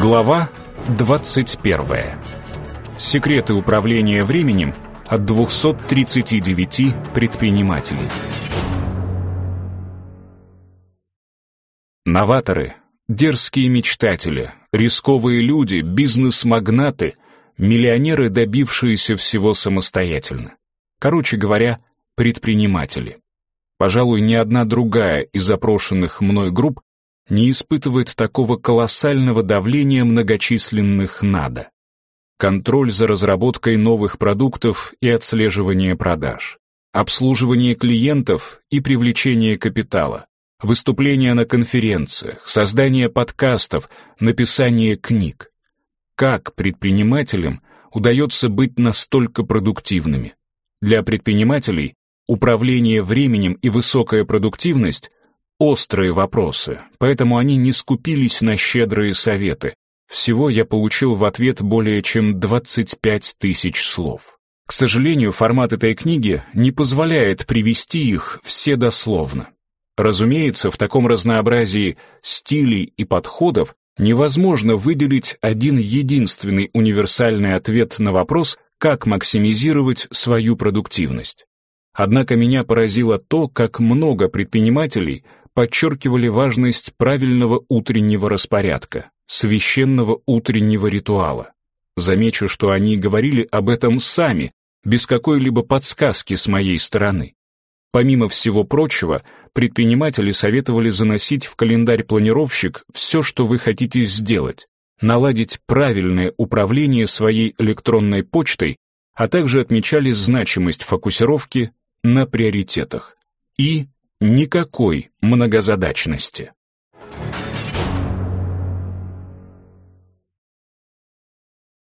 Глава 21. Секреты управления временем от 239 предпринимателей. Новаторы, дерзкие мечтатели, рисковые люди, бизнес-магнаты, миллионеры, добившиеся всего самостоятельно. Короче говоря, предприниматели. Пожалуй, ни одна другая из запрошенных мной групп не испытывает такого колоссального давления многочисленных «надо». Контроль за разработкой новых продуктов и отслеживание продаж, обслуживание клиентов и привлечение капитала, выступления на конференциях, создание подкастов, написание книг. Как предпринимателям удается быть настолько продуктивными? Для предпринимателей управление временем и высокая продуктивность острые вопросы, поэтому они не скупились на щедрые советы. Всего я получил в ответ более чем 25 тысяч слов. К сожалению, формат этой книги не позволяет привести их все дословно. Разумеется, в таком разнообразии стилей и подходов невозможно выделить один единственный универсальный ответ на вопрос, как максимизировать свою продуктивность. Однако меня поразило то, как много предпринимателей подчеркивали важность правильного утреннего распорядка, священного утреннего ритуала. Замечу, что они говорили об этом сами, без какой-либо подсказки с моей стороны. Помимо всего прочего, предприниматели советовали заносить в календарь-планировщик все, что вы хотите сделать, наладить правильное управление своей электронной почтой, а также отмечали значимость фокусировки на приоритетах. И Никакой многозадачности.